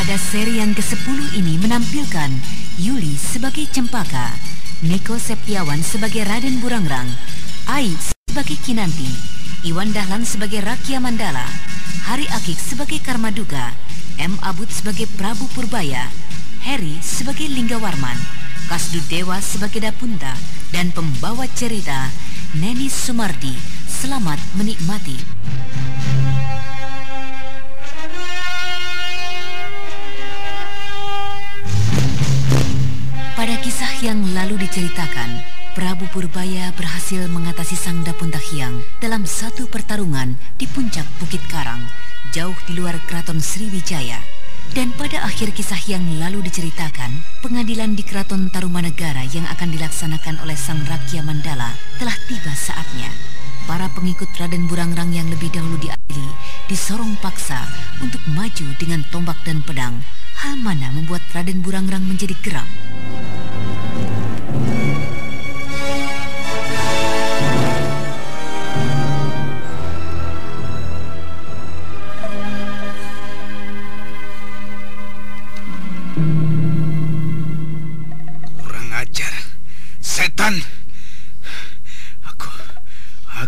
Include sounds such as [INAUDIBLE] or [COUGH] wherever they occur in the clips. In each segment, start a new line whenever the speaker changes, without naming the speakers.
Pada seri yang ke-10 ini menampilkan Yuli sebagai Cempaka, Niko Septiawan sebagai Raden Burangrang, Ai sebagai Kinanti, Iwan Dahlan sebagai Rakia Mandala, Hari Akik sebagai Karmaduga, M. Abud sebagai Prabu Purbaya, Harry sebagai Linggawarman, Kasdu Dewa sebagai Dapunta, dan pembawa cerita Neni Sumardi. Selamat menikmati. Yang lalu diceritakan, Prabu Purbaya berhasil mengatasi Sang Dapuntahyang dalam satu pertarungan di puncak Bukit Karang, jauh di luar keraton Sriwijaya. Dan pada akhir kisah yang lalu diceritakan, pengadilan di keraton Tarumanegara yang akan dilaksanakan oleh Sang Rakya Mandala telah tiba saatnya. Para pengikut Raden Burangrang yang lebih dahulu diadili disorong paksa untuk maju dengan tombak dan pedang. Hal mana membuat Raden Burangrang menjadi geram?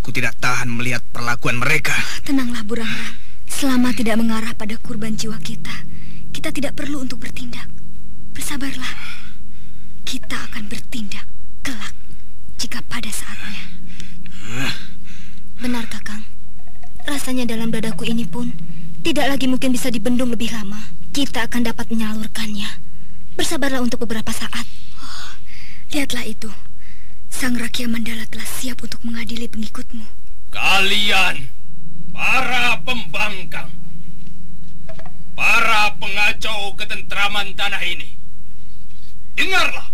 Aku tidak tahan melihat perlakuan mereka.
Tenanglah Burangrang. Selama tidak mengarah pada kurban jiwa kita, kita tidak perlu untuk bertindak. Bersabarlah. Kita akan bertindak kelak jika pada saatnya. Benar, Kakang. Rasanya dalam dadaku ini pun tidak lagi mungkin bisa dibendung lebih lama. Kita akan dapat menyalurkannya. Bersabarlah untuk beberapa saat. Oh, lihatlah itu. Sang Rakyat Mandala telah siap untuk mengadili pengikutmu.
Kalian, para pembangkang, para pengacau ketentraman tanah ini, dengarlah.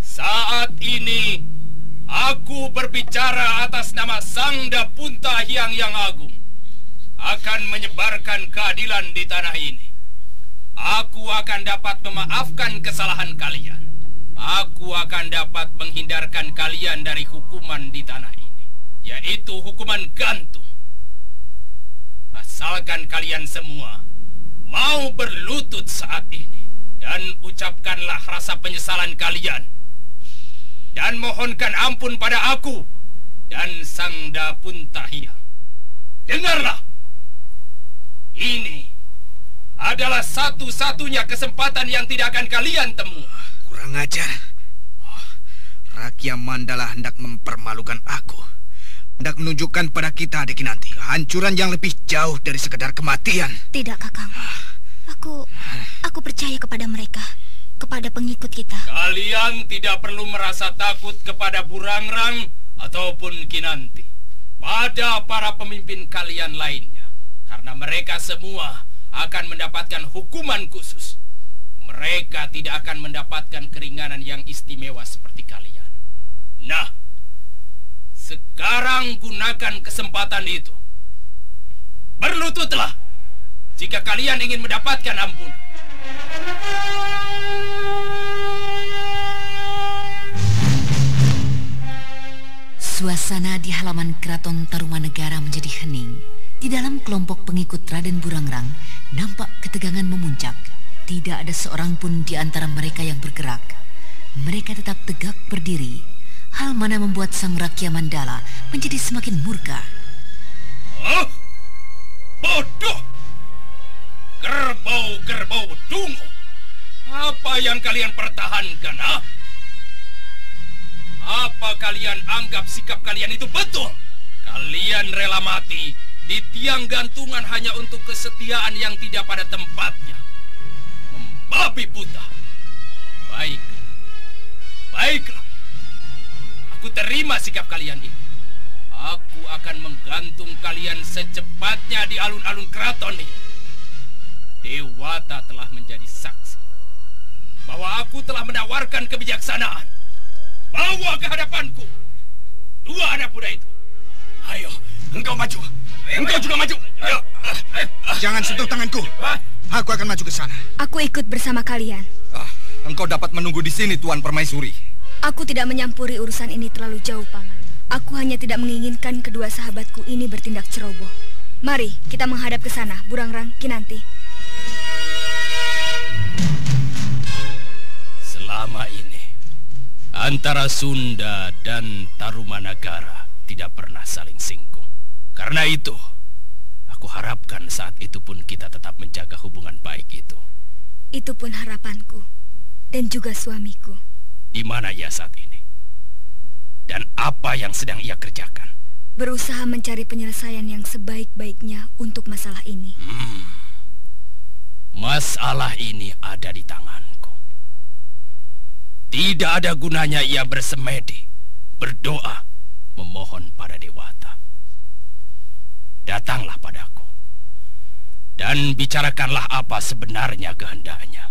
Saat ini, aku berbicara atas nama Sang Dapunta Hyang Yang Agung, akan menyebarkan keadilan di tanah ini. Aku akan dapat memaafkan kesalahan kalian. Aku akan dapat menghindarkan kalian dari hukuman di tanah ini, yaitu hukuman gantung. Asalkan kalian semua mau berlutut saat ini dan ucapkanlah rasa penyesalan kalian dan mohonkan ampun pada aku dan Sang Dapuntahia. Dengarlah, ini adalah satu-satunya kesempatan yang tidak akan kalian temui.
Kurang ajar. Oh, Rakyat Mandala hendak mempermalukan aku. Hendak menunjukkan pada kita, Adik Nanti, kehancuran yang lebih jauh dari sekedar kematian.
Tidak, Kakang. Aku aku percaya kepada mereka, kepada pengikut kita.
Kalian tidak perlu merasa takut kepada Burangrang ataupun Kinanti. Pada para pemimpin kalian lainnya. Karena mereka semua akan mendapatkan hukuman khusus. Mereka tidak akan mendapatkan keringanan yang istimewa seperti kalian. Nah, sekarang gunakan kesempatan itu. Berlututlah jika kalian ingin mendapatkan ampunan.
Suasana di halaman keraton Tarumanegara menjadi hening. Di dalam kelompok pengikut Raden Burangrang nampak ketegangan memuncak. Tidak ada seorang pun di antara mereka yang bergerak. Mereka tetap tegak berdiri. Hal mana membuat sang Rakya Mandala menjadi semakin murka.
Oh, bodoh! Gerbau-gerbau dungu! Apa yang kalian pertahankan, ah? Apa kalian anggap sikap kalian itu betul? Kalian rela mati di tiang gantungan hanya untuk kesetiaan yang tidak pada tempatnya. Membabi buta. Baiklah. Baiklah. Aku terima sikap kalian ini. Aku akan menggantung kalian secepatnya di alun-alun keraton ini. Dewata telah menjadi saksi bahwa aku telah menawarkan kebijaksanaan. Bawa ke hadapanku. Dua anak muda itu. Ayo, engkau maju. Engkau juga maju. Ayo.
Jangan sentuh tanganku. Aku akan maju ke sana.
Aku ikut bersama kalian.
Ah, engkau dapat menunggu di sini, Tuan Permaisuri.
Aku tidak menyampuri urusan ini terlalu jauh, Paman. Aku hanya tidak menginginkan kedua sahabatku ini bertindak ceroboh. Mari, kita menghadap ke sana, Burangrang, Kinanti.
Selama ini, antara Sunda dan Tarumanagara tidak pernah saling singgung. Karena itu, aku harapkan saat itu pun kita tetap menjaga hubungan baik itu.
Itu pun harapanku. Dan juga suamiku.
Di mana ia saat ini? Dan apa yang sedang ia kerjakan?
Berusaha mencari penyelesaian yang sebaik-baiknya untuk masalah ini.
Hmm. Masalah ini ada di tanganku. Tidak ada gunanya ia bersemedi, berdoa, memohon pada Dewata datanglah padaku. Dan bicarakanlah apa sebenarnya kehendaknya.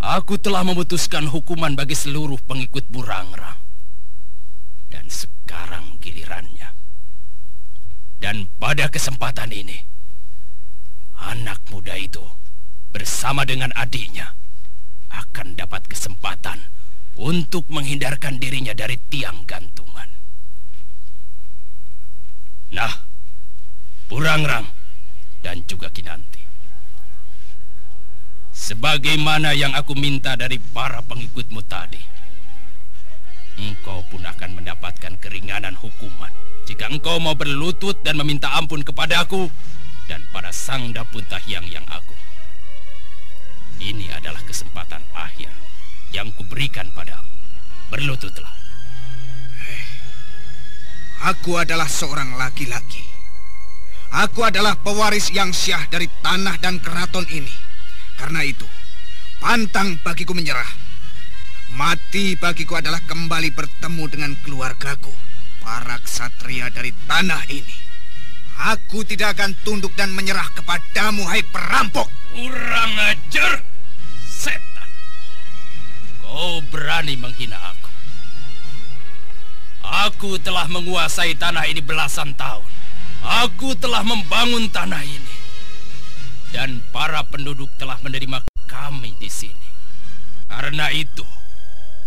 Aku telah memutuskan hukuman bagi seluruh pengikut Burangrang. Dan sekarang gilirannya. Dan pada kesempatan ini, anak muda itu bersama dengan adiknya akan dapat kesempatan untuk menghindarkan dirinya dari tiang gantungan. Nah, Burangrang dan juga Kinanti. Sebagaimana yang aku minta dari para pengikutmu tadi, engkau pun akan mendapatkan keringanan hukuman jika engkau mau berlutut dan meminta ampun kepadaku dan pada Sang Dapuntahyang yang agung. Ini adalah kesempatan akhir yang kuberikan padamu. Berlututlah.
Aku adalah seorang laki-laki. Aku adalah pewaris yang syah dari tanah dan keraton ini. Karena itu, pantang bagiku menyerah. Mati bagiku adalah kembali bertemu dengan keluargaku, para ksatria dari tanah ini. Aku tidak akan tunduk dan menyerah kepadamu, hai perampok.
Kurang ajar, setan. Kau berani menghina aku. Aku telah menguasai tanah ini belasan tahun. Aku telah membangun tanah ini. Dan para penduduk telah menerima kami di sini. Karena itu,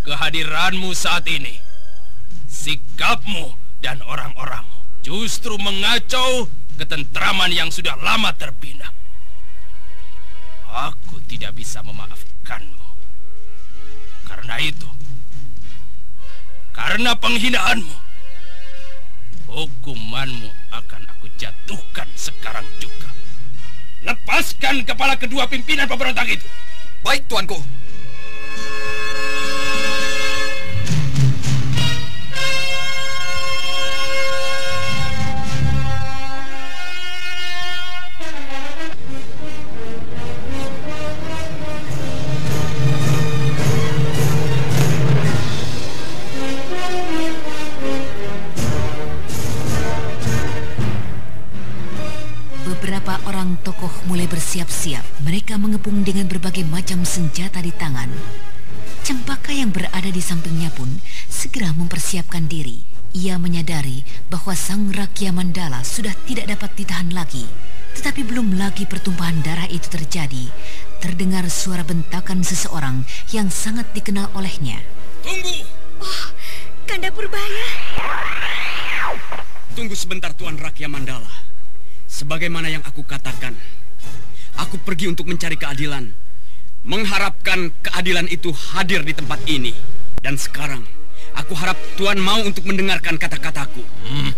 kehadiranmu saat ini, sikapmu dan orang-orangmu justru mengacau ketentraman yang sudah lama terbina. Aku tidak bisa memaafkanmu. Karena itu, karena penghinaanmu, hukumanmu akan aku jatuhkan sekarang juga. Lepaskan kepala kedua pimpinan pemberontak itu.
Baik, tuanku.
Tokoh mulai bersiap-siap. Mereka mengepung dengan berbagai macam senjata di tangan. Cempaka yang berada di sampingnya pun segera mempersiapkan diri. Ia menyadari bahwa sang Rakya Mandala sudah tidak dapat ditahan lagi. Tetapi belum lagi pertumpahan darah itu terjadi, terdengar suara bentakan seseorang yang sangat dikenal olehnya.
Tunggu!
Oh, Kanda Purbaya!
Tunggu sebentar Tuan Rakya Mandala. Sebagaimana yang aku katakan, Aku pergi untuk mencari keadilan. Mengharapkan keadilan itu hadir di tempat ini. Dan sekarang, aku harap Tuhan mau untuk mendengarkan kata-kataku.
Hmm.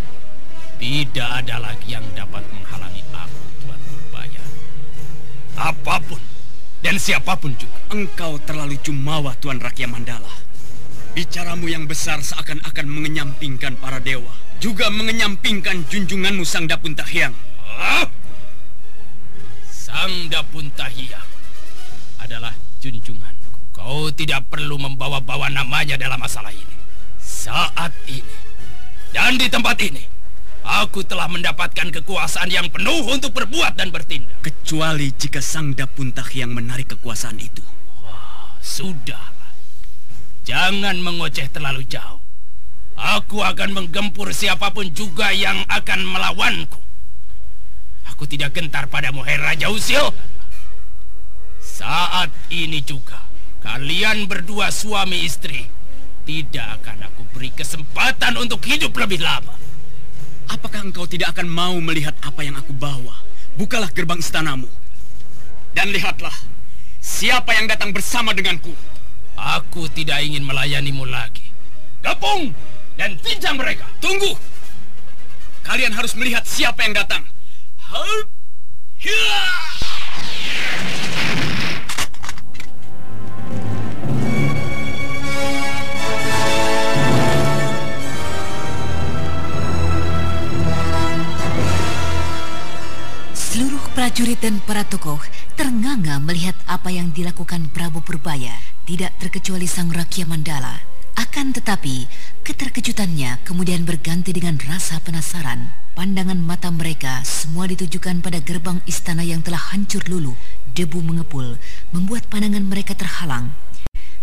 Tidak ada lagi yang dapat menghalangi aku, Tuan Purbaya. Apa pun dan siapa pun juga.
Engkau terlalu jumawa, Tuan Rakyat Mandala. Bicaramu yang besar seakan-akan mengenyampingkan para dewa. Juga mengenyampingkan junjunganmu Sang Dapuntahyang.
Sang Dapuntahyang adalah junjunganku. Kau tidak perlu membawa-bawa namanya dalam masalah ini. Saat ini dan di tempat ini, aku telah mendapatkan kekuasaan yang penuh untuk berbuat dan bertindak.
Kecuali jika Sang Dapuntahyang menarik kekuasaan itu.
Wah, sudah. Jangan mengoceh terlalu jauh. Aku akan menggempur siapa pun juga yang akan melawanku. Aku tidak gentar padamu, Hei Raja Usil. Saat ini juga, kalian berdua suami istri tidak akan aku beri kesempatan untuk hidup lebih lama.
Apakah engkau tidak akan mau melihat apa yang aku bawa? Bukalah gerbang istanamu. Dan lihatlah, siapa yang datang bersama denganku.
Aku tidak ingin melayanimu lagi. Gabung dan cincang mereka.
Tunggu. Kalian harus melihat siapa yang datang.
Seluruh prajurit dan para tokoh ternganga melihat apa yang dilakukan Prabu Purbaya tidak terkecuali sang Rakyat Mandala. Akan tetapi, keterkejutannya kemudian berganti dengan rasa penasaran. Pandangan mata mereka semua ditujukan pada gerbang istana yang telah hancur luluh. Debu mengepul, membuat pandangan mereka terhalang.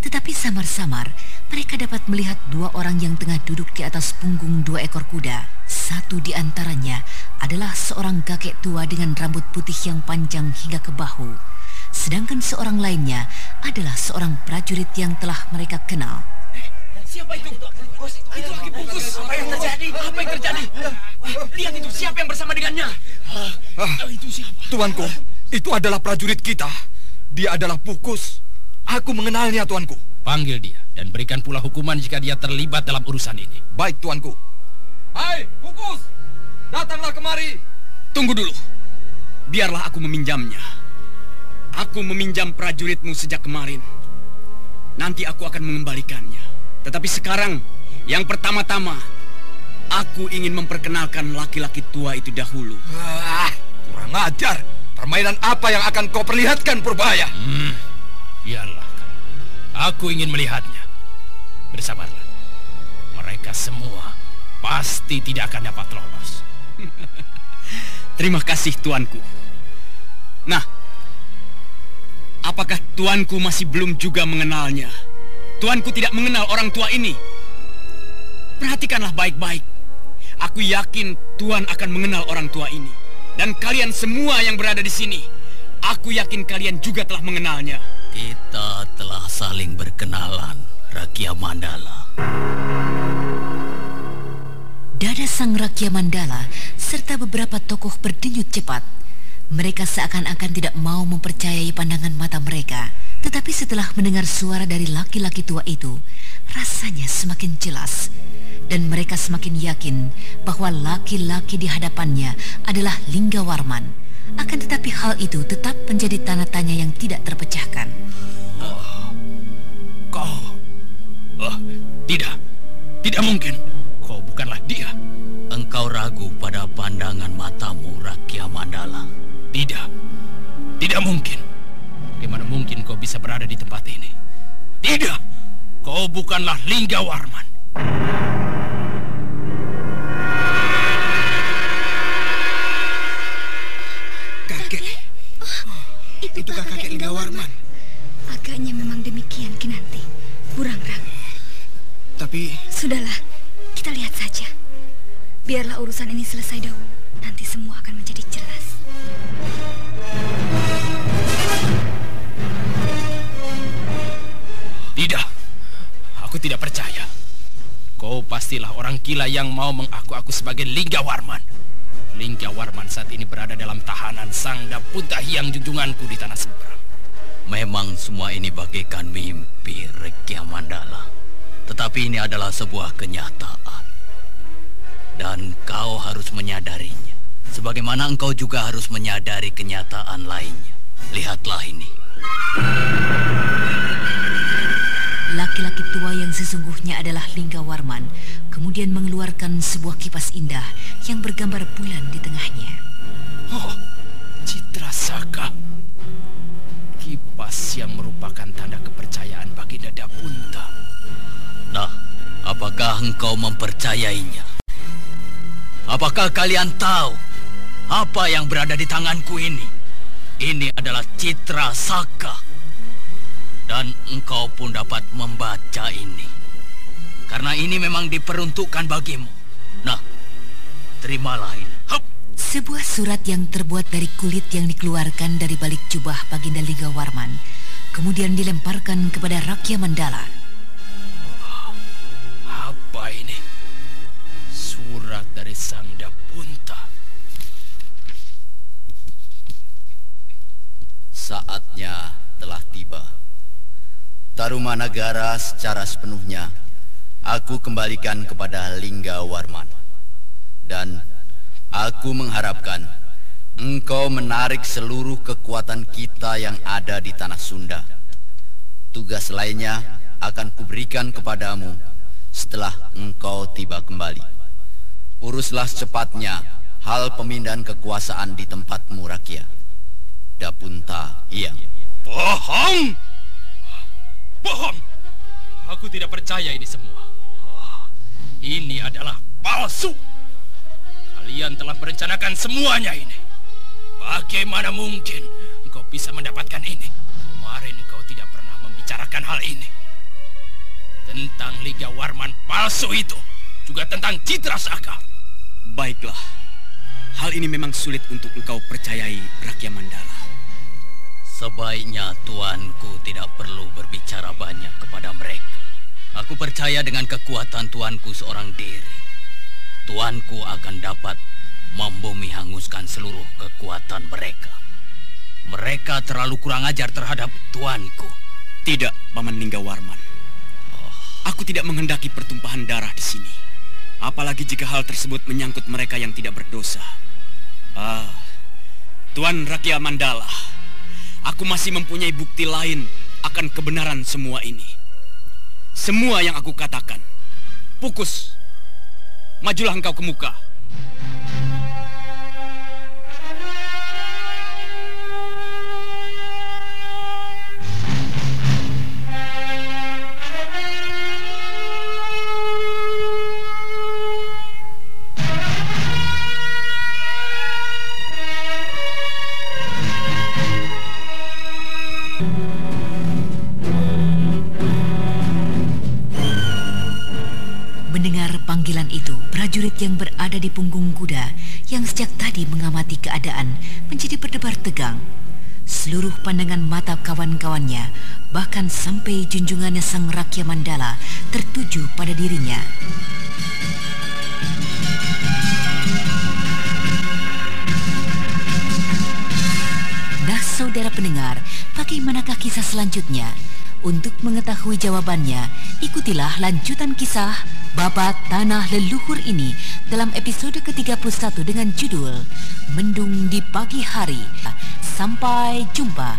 Tetapi samar-samar, mereka dapat melihat dua orang yang tengah duduk di atas punggung dua ekor kuda. Satu di antaranya adalah seorang kakek tua dengan rambut putih yang panjang hingga ke bahu. Sedangkan seorang lainnya adalah seorang prajurit yang telah mereka kenal.
Siapa itu? Itu lagi bungkus. Apa yang terjadi? Apa yang terjadi? Lihat itu siapa yang bersama dengannya?
Ah, itu siapa? Tuanku, itu adalah prajurit kita. Dia adalah Pukus. Aku mengenalnya, tuanku.
Panggil dia dan berikan pula hukuman jika dia terlibat dalam urusan ini.
Baik, tuanku.
Hai, Pukus! Datanglah kemari. Tunggu dulu. Biarlah aku meminjamnya. Aku meminjam prajuritmu sejak kemarin. Nanti aku akan mengembalikannya. Tetapi sekarang, yang pertama-tama, aku ingin memperkenalkan laki-laki tua itu dahulu.
Ah, kurang ajar. Permainan apa yang akan kau perlihatkan, Purbaya?
Hmm, biarlah. Aku ingin melihatnya. Bersabarlah. Mereka semua pasti tidak akan dapat lolos. [LAUGHS]
Terima kasih, tuanku. Nah, Apakah tuanku masih belum juga mengenalnya? Tuanku tidak mengenal orang tua ini. Perhatikanlah baik-baik. Aku yakin Tuan akan mengenal orang tua ini. Dan kalian semua yang berada di sini, aku yakin kalian juga telah mengenalnya.
Kita telah saling berkenalan, Rakyat Mandala.
Dada sang Rakyat Mandala serta beberapa tokoh berdenyut cepat mereka seakan-akan tidak mau mempercayai pandangan mata mereka. Setelah mendengar suara dari laki-laki tua itu, rasanya semakin jelas. Dan mereka semakin yakin bahwa laki-laki di hadapannya adalah Lingga Warman. Akan tetapi hal itu tetap menjadi tanda tanya yang tidak terpecahkan.
Oh, kau... Oh, tidak. Tidak mungkin. Kau bukanlah dia.
Engkau ragu pada pandangan matamu, Rakyat Mandala.
Tidak. Tidak mungkin. Bagaimana mungkin kau bisa berada di tempat ini? Tidak. Kau bukanlah Lingga Warman.
Kakek. Oh, Itukah kakek Lingga Warman?
Agaknya memang demikian, Kinanti. Burangrang.
Tapi...
Sudahlah, kita lihat saja. Biarlah urusan ini selesai dahulu.
Pastilah orang gila yang mau mengaku-aku sebagai Lingga Warman. Lingga Warman saat ini berada dalam tahanan Sang Dapunta Hyang junjunganku di tanah seberang.
Memang semua ini bagaikan mimpi Rekia Mandala. Tetapi ini adalah sebuah kenyataan. Dan kau harus menyadarinya. Sebagaimana engkau juga harus menyadari kenyataan lainnya. Lihatlah ini.
Laki-laki tua yang sesungguhnya adalah Lingga Warman kemudian mengeluarkan sebuah kipas indah yang bergambar bulan di tengahnya.
Oh, Citra Saka. Kipas yang merupakan tanda kepercayaan bagi Dada Punta.
Nah, apakah engkau mempercayainya? Apakah kalian tahu apa yang berada di tanganku ini? Ini adalah Citra Saka. Dan engkau pun dapat membaca ini. Karena ini memang diperuntukkan bagimu. Nah, terimalah ini. Hup.
Sebuah surat yang terbuat dari kulit yang dikeluarkan dari balik jubah Baginda Liga Warman, kemudian dilemparkan kepada Rakya Mandala.
Apa ini? Surat dari Sang Dapunta.
Saatnya telah tiba. Tarumanagara secara sepenuhnya aku kembalikan kepada Lingga Warman. Dan aku mengharapkan engkau menarik seluruh kekuatan kita yang ada di tanah Sunda. Tugas lainnya akan kuberikan kepadamu setelah engkau tiba kembali. Uruslah secepatnya hal pemindahan kekuasaan di tempatmu, Rakia. Dapunta Hyang.
Bohong! Bohong! Aku tidak percaya ini semua. Oh, ini adalah palsu. Kalian telah merencanakan semuanya ini. Bagaimana mungkin engkau bisa mendapatkan ini? Kemarin engkau tidak pernah membicarakan hal ini. Tentang Liga Warman palsu itu. Juga tentang Citra Saka.
Baiklah. Hal ini memang sulit untuk engkau percayai, Rakyat Mandala.
Sebaiknya tuanku tidak perlu berbicara banyak kepada mereka. Aku percaya dengan kekuatan tuanku seorang diri. Tuanku akan dapat membumi hanguskan seluruh kekuatan mereka. Mereka terlalu kurang ajar terhadap tuanku.
Tidak, Paman Lingga Warman. Aku tidak menghendaki pertumpahan darah di sini. Apalagi jika hal tersebut menyangkut mereka yang tidak berdosa. Ah, Tuan Rakyat Mandala, aku masih mempunyai bukti lain akan kebenaran semua ini. Semua yang aku katakan. Pukus, majulah engkau ke muka.
Sejak tadi mengamati keadaan menjadi berdebar tegang. Seluruh pandangan mata kawan-kawannya, bahkan sampai junjungannya sang Rakya Mandala tertuju pada dirinya. Nah, saudara pendengar, bagaimanakah kisah selanjutnya? Untuk mengetahui jawabannya, ikutilah lanjutan kisah Babat Tanah Leluhur ini dalam episode ke-31 dengan judul Mendung di Pagi Hari. Sampai jumpa.